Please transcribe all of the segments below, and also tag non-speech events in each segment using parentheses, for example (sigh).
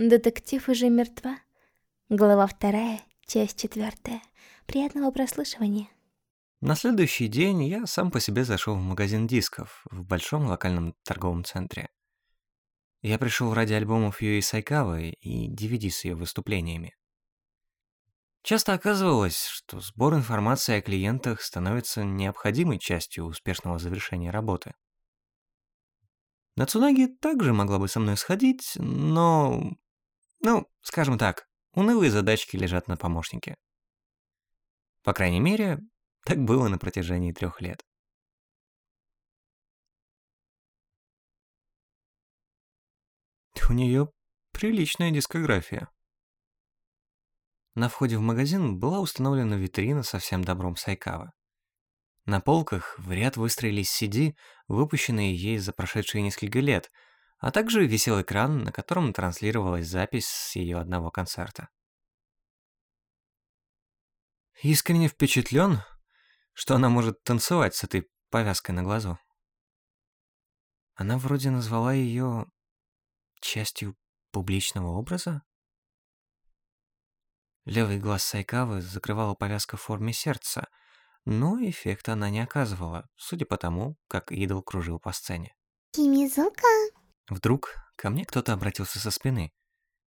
Детектив уже мертва. Глава вторая, часть четвертая. Приятного прослушивания. На следующий день я сам по себе зашел в магазин дисков в большом локальном торговом центре. Я пришел ради альбомов Юи Сайкавы и DVD с ее выступлениями. Часто оказывалось, что сбор информации о клиентах становится необходимой частью успешного завершения работы. Нацунаги также могла бы со мной сходить, но... Ну, скажем так, унылые задачки лежат на помощнике. По крайней мере, так было на протяжении трех лет. У нее приличная дискография. На входе в магазин была установлена витрина со всем добром Сайкава. На полках в ряд выстроились CD, выпущенные ей за прошедшие несколько лет, а также висел экран, на котором транслировалась запись с ее одного концерта. Искренне впечатлен, что она может танцевать с этой повязкой на глазу. Она вроде назвала ее частью публичного образа? Левый глаз Сайкавы закрывала повязка в форме сердца, но эффекта она не оказывала, судя по тому, как идол кружил по сцене. Кимизука? Вдруг ко мне кто-то обратился со спины,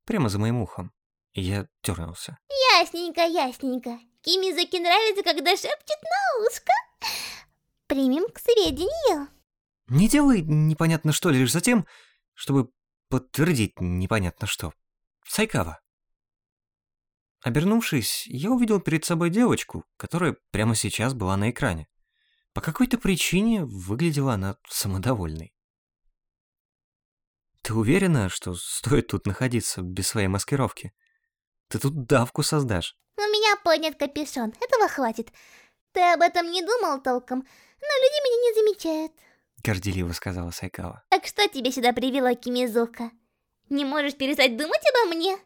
прямо за моим ухом, и я дернулся. Ясненько, ясненько. Кимизуке нравится, когда шепчет на ушко. Примем к сведению. Не делай непонятно что лишь за тем, чтобы подтвердить непонятно что. Сайкава. Обернувшись, я увидел перед собой девочку, которая прямо сейчас была на экране. По какой-то причине выглядела она самодовольной. Ты уверена, что стоит тут находиться без своей маскировки? Ты тут давку создашь. У меня поднят капюшон, этого хватит. Ты об этом не думал толком, но люди меня не замечают. Горделиво сказала Сайкава. Так что тебе сюда привела Кимизука? Не можешь перестать думать обо мне?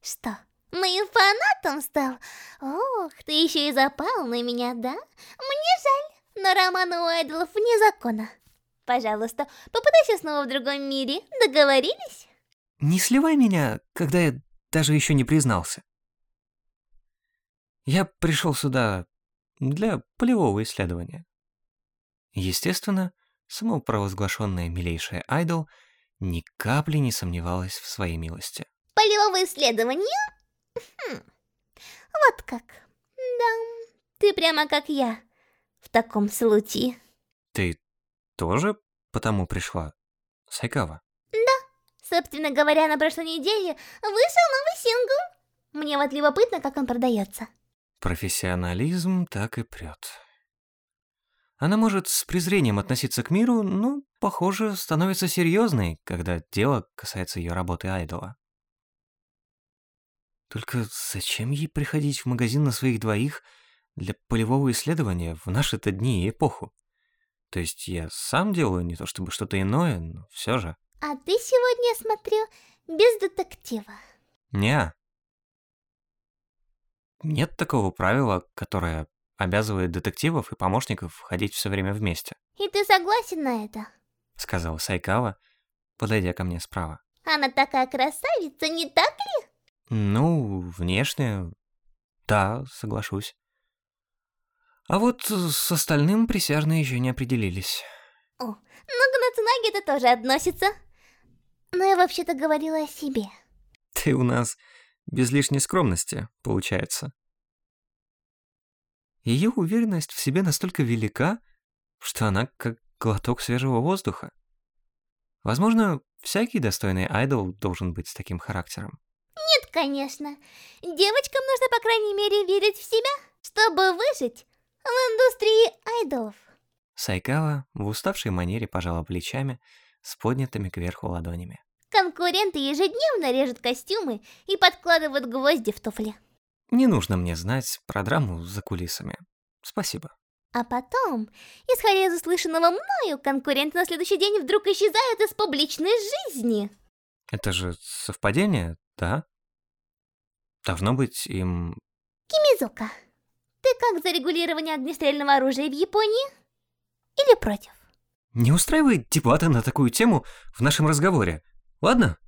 Что, Моим фанатом стал? Ох, ты еще и запал на меня, да? Мне жаль, но роман у айдолов вне закона. Пожалуйста, попытайся снова в другом мире. Договорились? Не сливай меня, когда я даже еще не признался. Я пришел сюда для полевого исследования. Естественно, самопровозглашенная милейшая айдол ни капли не сомневалась в своей милости. Полевого исследования? Хм, вот как. Да, ты прямо как я. В таком случае. Ты тоже потому пришла, Сайкава? Да, собственно говоря, на прошлой неделе вышел новый сингл. Мне вот любопытно, как он продается. Профессионализм так и прет. Она может с презрением относиться к миру, но, похоже, становится серьезной, когда дело касается ее работы айдола. Только зачем ей приходить в магазин на своих двоих для полевого исследования в наши-то дни и эпоху? То есть я сам делаю не то чтобы что-то иное, но все же. А ты сегодня, смотрю, без детектива. Не. Нет такого правила, которое обязывает детективов и помощников ходить все время вместе. И ты согласен на это? Сказала Сайкава, подойдя ко мне справа. Она такая красавица, не так ли? Ну, внешне, да, соглашусь. А вот с остальным присяжные еще не определились. О, ну к Нацунаги это тоже относится. Но я вообще-то говорила о себе. Ты у нас без лишней скромности, получается. Ее уверенность в себе настолько велика, что она как глоток свежего воздуха. Возможно, всякий достойный айдол должен быть с таким характером. Нет, конечно. Девочкам нужно, по крайней мере, верить в себя, чтобы выжить в индустрии айдолов. Сайкава в уставшей манере пожала плечами с поднятыми кверху ладонями. Конкуренты ежедневно режут костюмы и подкладывают гвозди в туфли. Не нужно мне знать про драму за кулисами. Спасибо. А потом, исходя из услышанного мною, конкуренты на следующий день вдруг исчезают из публичной жизни. Это же совпадение, да? Должно быть им... Кимизука, ты как за регулирование огнестрельного оружия в Японии? Или против? Не устраивай дебаты на такую тему в нашем разговоре, ладно?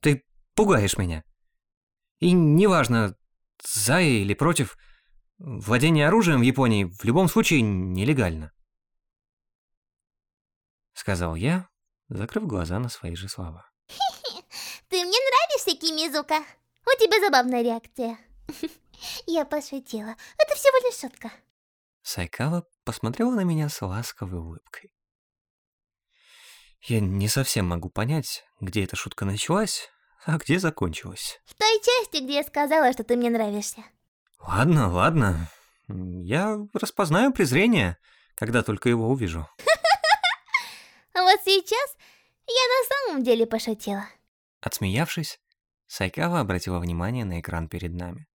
Ты пугаешь меня. И неважно, за или против, владение оружием в Японии в любом случае нелегально. Сказал я, закрыв глаза на свои же слова. (laughs) Ты мне нравишься, Кимизука. У тебя забавная реакция. Я пошутила. Это всего лишь шутка. Сайкава посмотрела на меня с ласковой улыбкой. Я не совсем могу понять, где эта шутка началась, а где закончилась. В той части, где я сказала, что ты мне нравишься. Ладно, ладно. Я распознаю презрение, когда только его увижу. (laughs) А вот сейчас я на самом деле пошутила. Отсмеявшись, Сайкава обратила внимание на экран перед нами.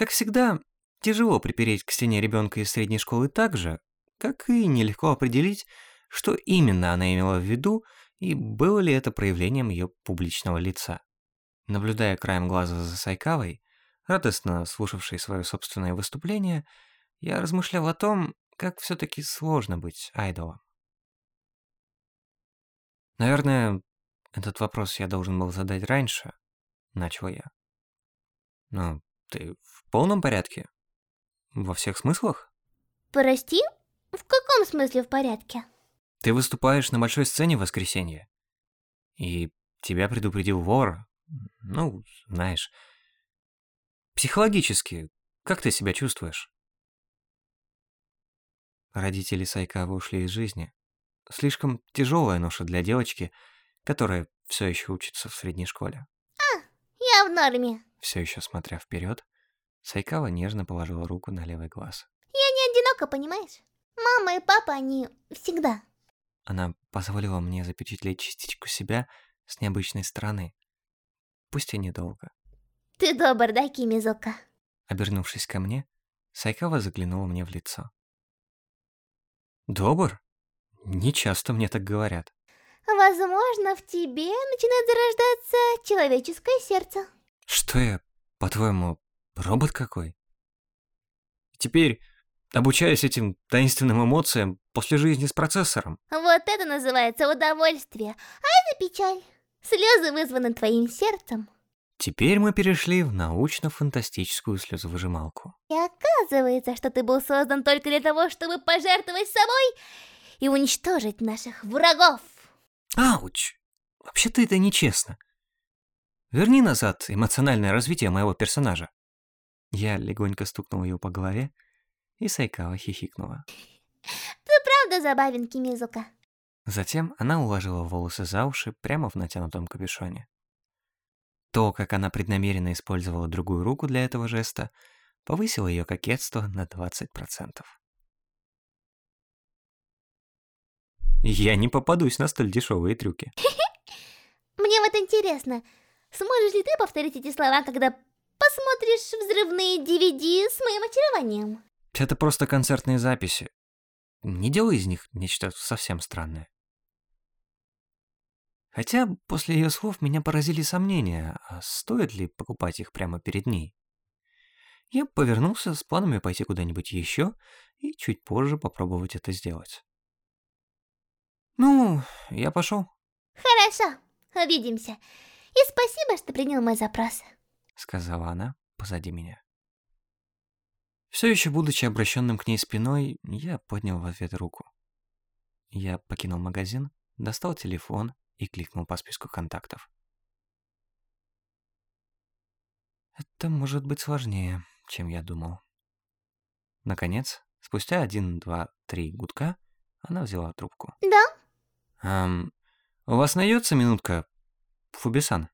Как всегда, тяжело припереть к стене ребенка из средней школы так же, как и нелегко определить, что именно она имела в виду и было ли это проявлением ее публичного лица. Наблюдая краем глаза за Сайкавой, радостно слушавшей свое собственное выступление, я размышлял о том, как все-таки сложно быть айдолом. Наверное, этот вопрос я должен был задать раньше, начал я. Но ты в полном порядке? Во всех смыслах? Прости? В каком смысле в порядке? Ты выступаешь на большой сцене в воскресенье. И тебя предупредил вор. Ну, знаешь. Психологически, как ты себя чувствуешь? Родители Сайкавы ушли из жизни. Слишком тяжелая ноша для девочки, которая все еще учится в средней школе. Я в норме. Все еще смотря вперед, Сайкава нежно положила руку на левый глаз. Я не одинока, понимаешь? Мама и папа, они всегда. Она позволила мне запечатлеть частичку себя с необычной стороны. Пусть и недолго. Ты добр, да, Кимизука? Обернувшись ко мне, Сайкава заглянула мне в лицо. Добр? Не часто мне так говорят. Возможно, в тебе начинает зарождаться человеческое сердце. Что я, по-твоему, робот какой? Теперь обучаюсь этим таинственным эмоциям после жизни с процессором. Вот это называется удовольствие, а это печаль. Слезы вызваны твоим сердцем. Теперь мы перешли в научно-фантастическую слезовыжималку. И оказывается, что ты был создан только для того, чтобы пожертвовать собой и уничтожить наших врагов. Ауч! Вообще-то это нечестно. Верни назад эмоциональное развитие моего персонажа. Я легонько стукнул ее по голове, и Сайкава хихикнула. Ты правда забавен, Кимизука. Затем она уложила волосы за уши прямо в натянутом капюшоне. То, как она преднамеренно использовала другую руку для этого жеста, повысило ее кокетство на 20%. Я не попадусь на столь дешевые трюки. (laughs) Мне вот интересно, сможешь ли ты повторить эти слова, когда посмотришь взрывные DVD с моим очарованием? Это просто концертные записи. Не делай из них нечто совсем странное. Хотя после ее слов меня поразили сомнения, а стоит ли покупать их прямо перед ней. Я повернулся с планами пойти куда-нибудь еще и чуть позже попробовать это сделать. Ну, я пошел. Хорошо, увидимся. И спасибо, что принял мой запрос. Сказала она позади меня. Все еще будучи обращенным к ней спиной, я поднял в ответ руку. Я покинул магазин, достал телефон и кликнул по списку контактов. Это может быть сложнее, чем я думал. Наконец, спустя один, два, три гудка, она взяла трубку. Да? Эм, у вас найдется минутка, Фубисан?